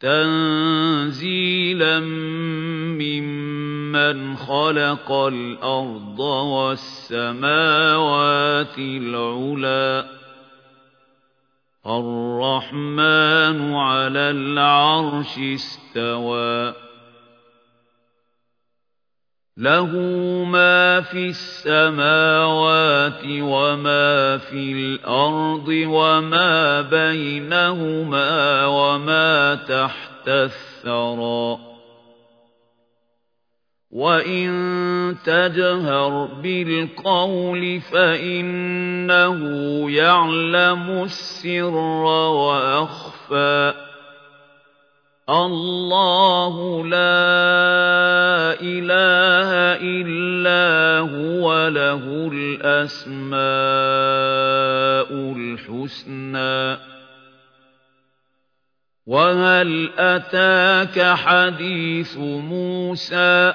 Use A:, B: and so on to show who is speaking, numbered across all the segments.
A: تنزيلا ممن خلق الأرض والسماوات العلا. الرحمن على العرش استوى. له ما في السماوات وما في الأرض وما بينهما وما تحت الثرى. وإن تجهر بالقول فإنه يعلم السر وأخفى. الله لا هو له الأسماء الحسنى. وهل أتاك حديث موسى؟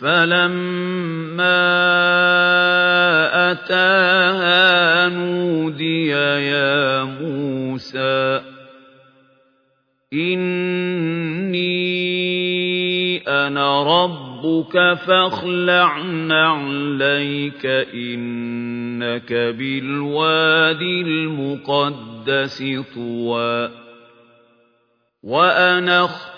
A: فلما أتاها نودي يا موسى إني أنا ربك فاخلع نعليك إنك بالوادي المقدس طوى وأنا اخترتك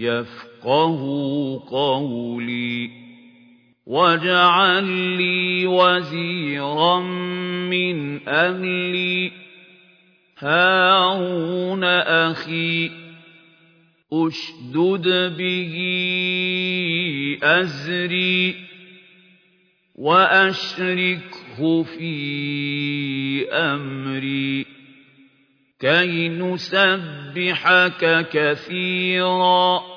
A: يفقه قولي واجعل لي وزيرا من أهلي. هارون أخي أشدد به أزري وأشركه في أمري. كي نسبحك كثيرا.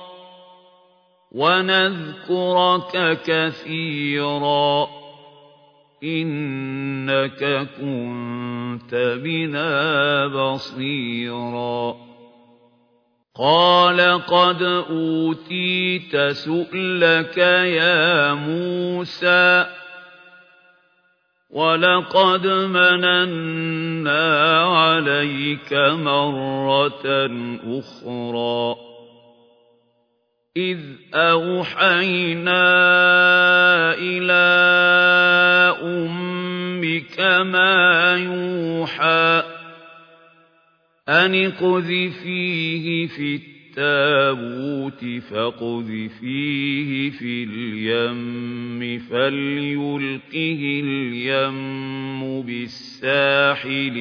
A: ونذكرك كثيرا. إنك كنت بنا بصيرا. قال قد أوتيت سؤلك يا موسى. ولقد مننا عليك مرة أخرى. إذ أوحينا إلى أمك ما يوحى أن اقذفيه في التابوت فاقذفيه في اليم فليلقه اليم بالساحل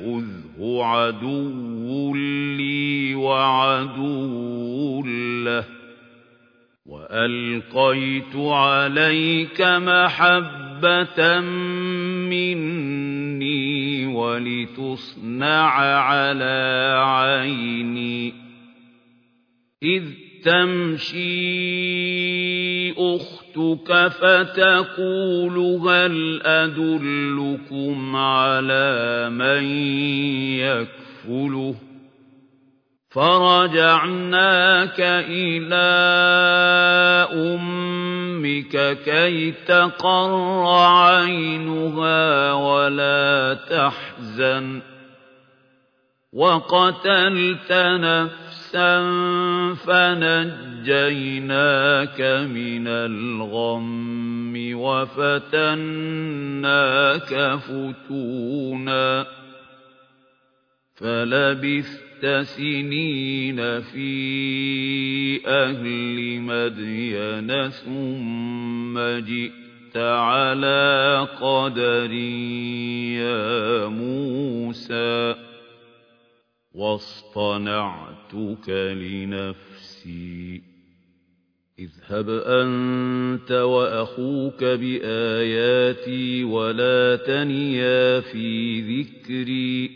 A: يأخذه عدو لي وعدو له. وألقيت عليك محبة مني ولتصنع على عيني. إذ تمشي أختك فتقول هل أدلكم على من يكفله؟ فرجعناك إلى أمك كي تقر عينها ولا تحزن. وقتلت نفسا فنجيناك من الغم وفتناك فتونا فلبثت سنين في أهل مدين ثم جئت على قدر يا موسى واصطنعتك لنفسي. اذهب أنت وأخوك بآياتي ولا تنيا في ذكري.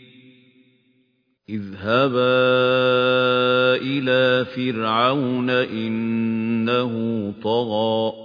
A: اذهبا إلى فرعون إنه طغى.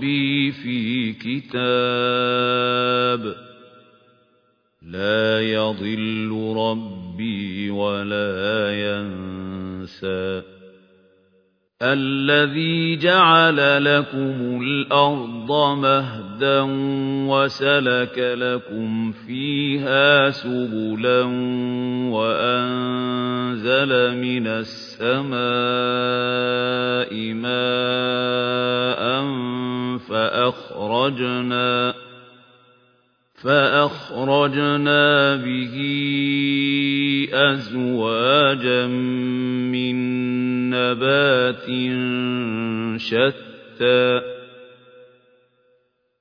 A: ربي في كتاب لا يضل ربي ولا ينسى. الذي جعل لكم الأرض مهدا وسلك لكم فيها سبلا وأنزل من السماء ماء فأخرجنا فأخرجنا به أزواجا من نبات شتى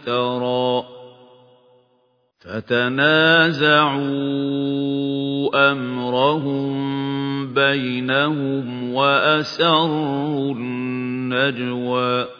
A: افترى فتنازعوا أمرهم بينهم وأسروا النجوى.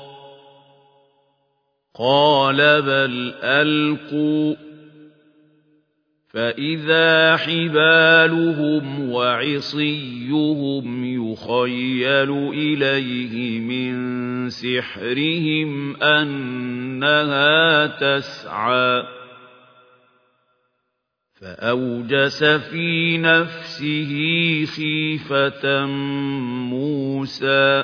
A: قال بل ألقوا فإذا حبالهم وعصيهم يخيل إليه من سحرهم أنها تسعى فأوجس في نفسه خيفة موسى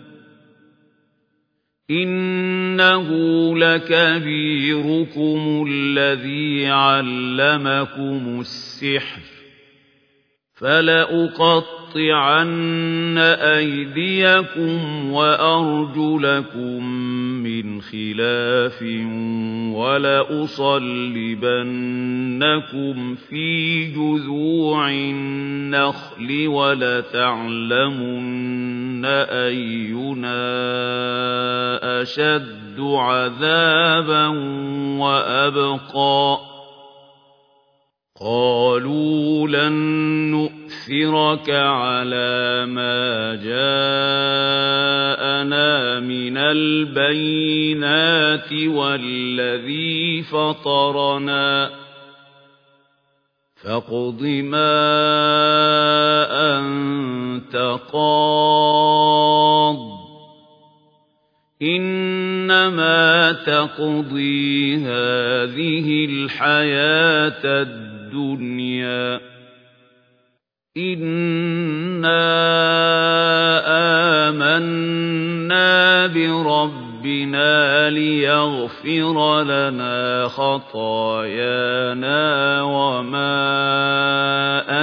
A: إنه لكبيركم الذي علمكم السحر فلأقطعن أيديكم وأرجلكم من خلاف ولأصلبنكم في جذوع النخل ولتعلمن أينا أشد عذابا وأبقى قالوا لن نؤثرك على ما جاءنا من البينات والذي فطرنا فاقض ما أنت قاض إنما تقضي هذه الحياة الدنيا إنا آمنا بربنا ليغفر لنا خطايانا وما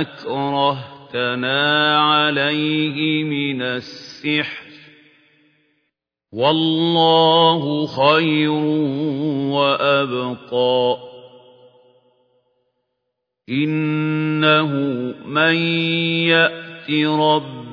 A: أكرهتنا عليه من السحر والله خير وأبقى إنه من يأت ربه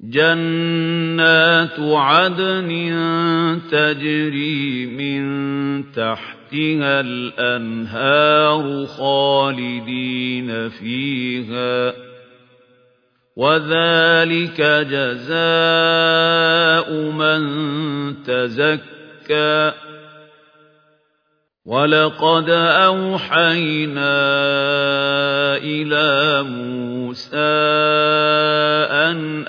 A: جنات عدن تجري من تحتها الأنهار خالدين فيها. وذلك جزاء من تزكى. ولقد أوحينا إلى موسى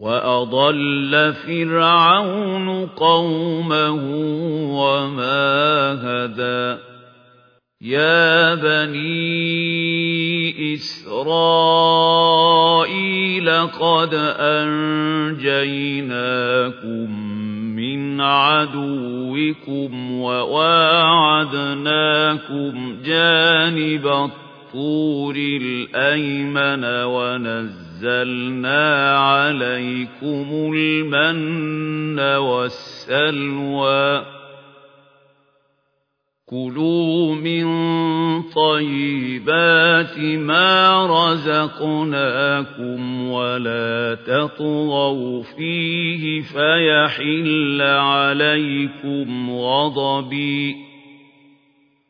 A: وأضل فرعون قومه وما هدى يا بني إسرائيل قد أنجيناكم من عدوكم وواعدناكم جانب الطور الأيمن ونزلنا عليكم المن والسلوى. كُلُوا مِن طَيِّبَاتِ مَا رَزَقْنَاكُمْ وَلَا تَطْغَوْا فِيهِ فَيَحِلَّ عَلَيْكُمْ غَضَبِي.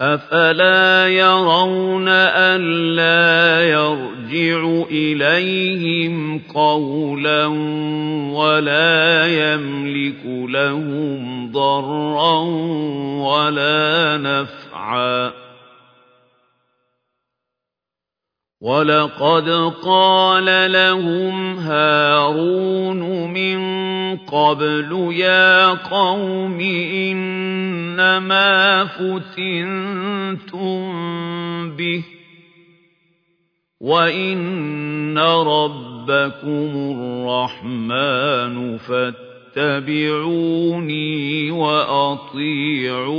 A: أَفَلَا يَرَوْنَ أَلَّا يَرْجِعُ إِلَيْهِمْ قَوْلًا وَلَا يَمْلِكُ لَهُمْ ضَرًّا وَلَا نَفْعًا وَلَقَدْ قَالَ لَهُمْ هَارُونُ مِن قَبْلُ يَا قَوْمِ إِنَّمَا فُتِنتُم بِهِ وَإِنَّ رَبَّكُمُ الرَّحْمَٰنُ فَاتَّبِعُونِي وَأَطِيعُوا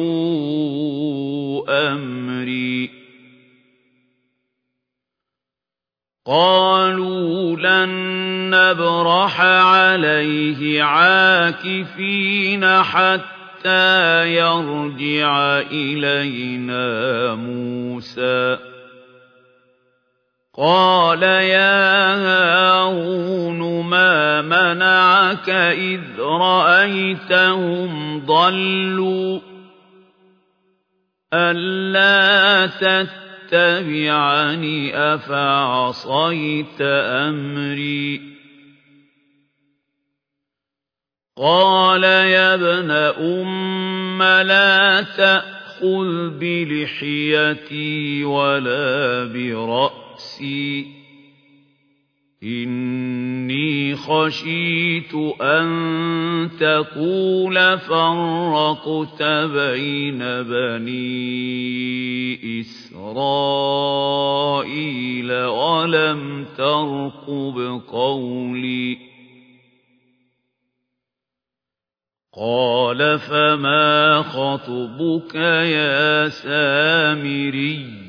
A: أَمْرِي قالوا لن نبرح عليه عاكفين حتى يرجع إلينا موسى. قال يا هارون ما منعك إذ رأيتهم ضلوا؟ ألا تتبعوا تتبعني أفعصيت أمري قال يا ابن أم لا تأخذ بلحيتي ولا برأسي إِنِّي خَشِيتُ أَن تَقُولَ فَرَّقْتَ بَيْنَ بَنِي إِسْرَائِيلَ وَلَمْ تَرْقُبْ قَوْلِي قَالَ فَمَا خَطْبُكَ يَا سَامِرِيُّ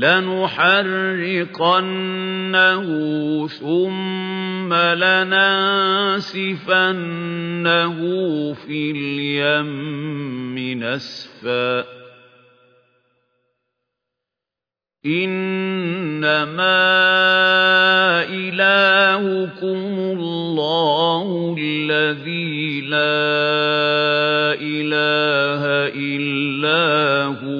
A: لنحرقنه ثم لننسفنه في اليم نسفا. إنما إلهكم الله الذي لا إله إلا هو.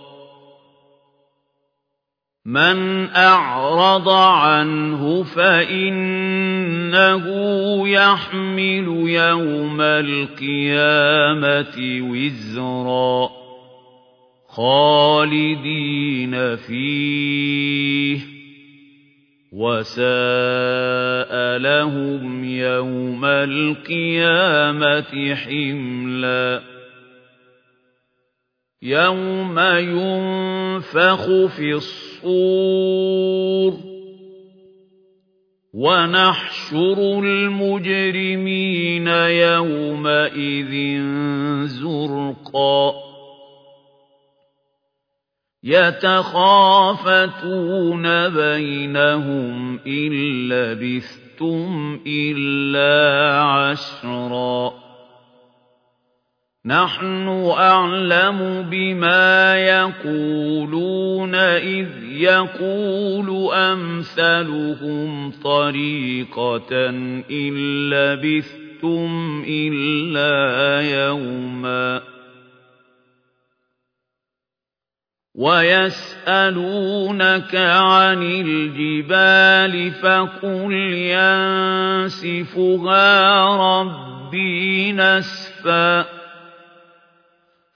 A: من أعرض عنه فإنه يحمل يوم القيامة وزرا خالدين فيه وساء لهم يوم القيامة حملا يوم ينفخ في الصور الصور ونحشر المجرمين يومئذ زرقا يتخافتون بينهم إن لبثتم إلا عشرا نحن أعلم بما يقولون إذ يقول أمثلهم طريقة إن لبثتم إلا يوما ويسألونك عن الجبال فقل ينسفها ربي نسفاً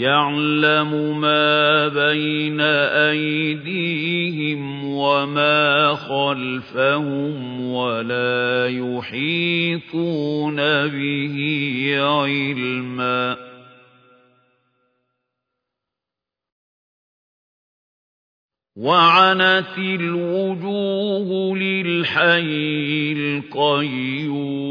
A: يعلم ما بين أيديهم وما خلفهم ولا يحيطون به علما. وعنت الوجوه للحي القيوم.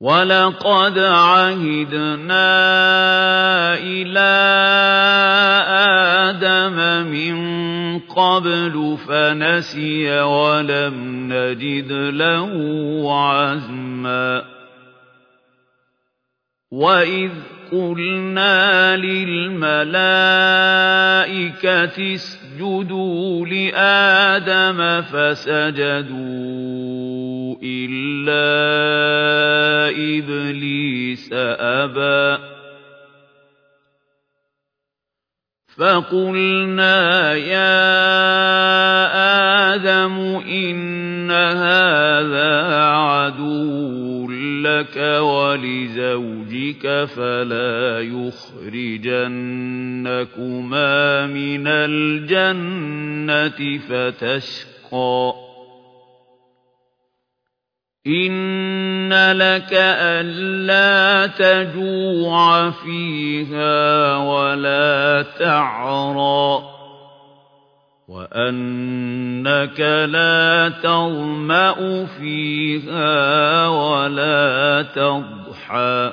A: ولقد عهدنا إلى آدم من قبل فنسي ولم نجد له عزما وإذ قلنا للملائكة اسجدوا لآدم فسجدوا إلا إبليس أبى فقلنا يا آدم إن هذا عدو لك ولزوجك فلا يخرجنكما من الجنة فتشقى إن لك ألا تجوع فيها ولا تعرى وأنك لا تظمأ فيها ولا تضحى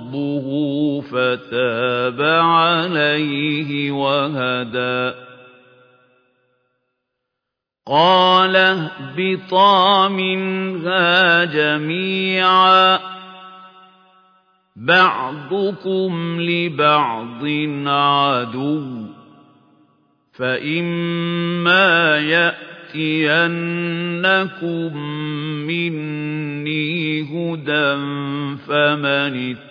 A: ربه فتاب عليه وهدى. قال اهبطا منها جميعا. بعضكم لبعض عدو. فإما يأتينكم مني هدى فمن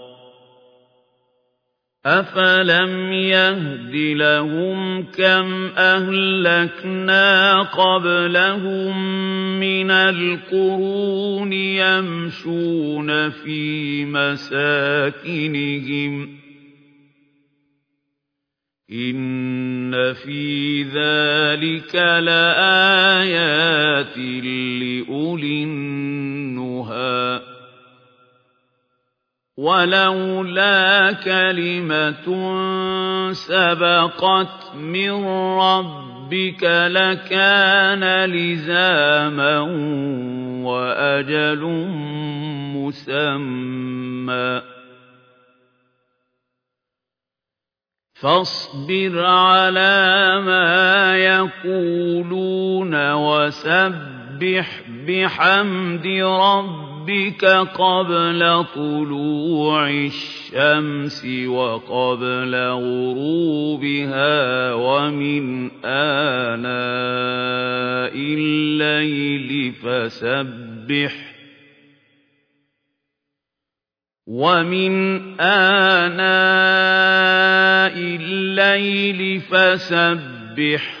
A: أَفَلَمْ يَهْدِ لَهُمْ كَمْ أَهْلَكْنَا قَبْلَهُم مِّنَ الْقُرُونِ يَمْشُونَ فِي مَسَاكِنِهِمْ ۗ إِنَّ فِي ذَٰلِكَ لَآيَاتٍ لِّأُولِي النُّهَىٰ وَلَوْلَا كَلِمَةٌ سَبَقَتْ مِن رَّبِّكَ لَكَانَ لِزَامًا وَأَجَلٌ مُّسَمًّى. فاصبر على ما يقولون وسبح بحمد ربك قبل طلوع الشمس وقبل غروبها ومن آناء الليل فسبح ومن آناء الليل فسبح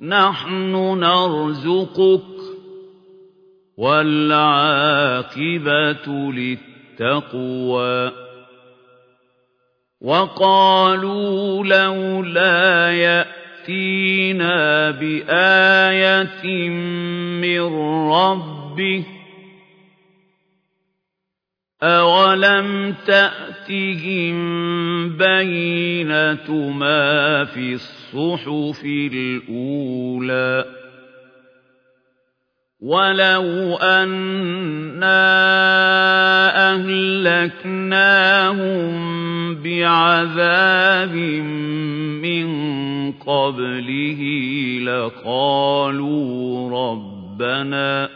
A: نحن نرزقك والعاقبة للتقوى. وقالوا لولا يأتي يَأْتِينَا بِآيَةٍ مِّن رَّبِّهِ أَوَلَمْ تَأْتِهِم بَيِّنَةُ مَا فِي الصُّحُفِ الْأُولَىٰ وَلَوْ أَنَّا أَهْلَكْنَاهُم بِعَذَابٍ مِّن قَبْلِهِ لَقَالُوا رَبَّنَا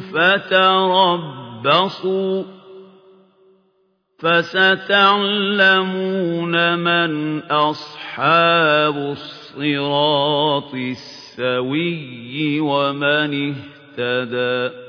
A: فَتَرَبَّصُوا فَسَتَعْلَمُونَ مَنْ أَصْحَابُ الصِّرَاطِ السَّوِيِّ وَمَنِ اهْتَدَىٰ